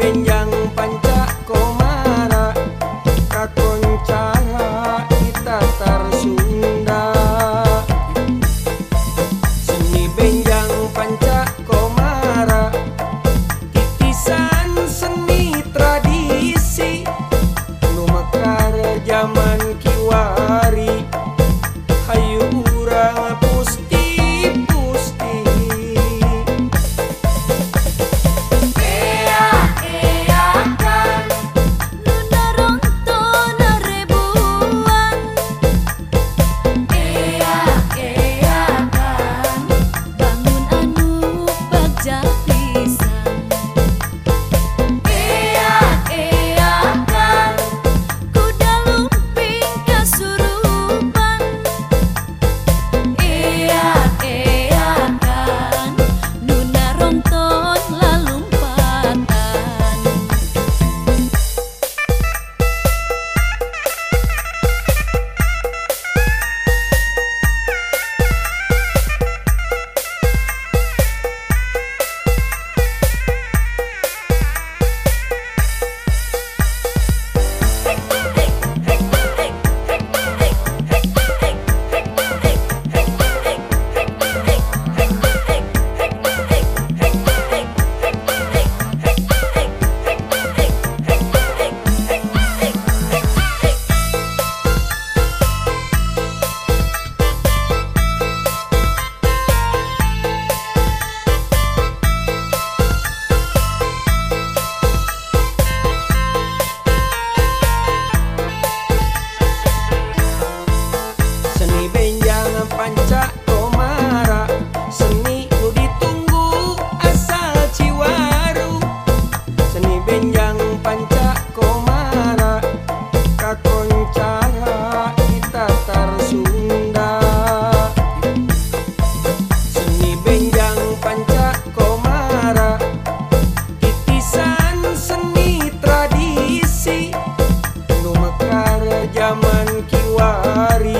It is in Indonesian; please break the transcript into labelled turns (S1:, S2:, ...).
S1: Peña. Kiwari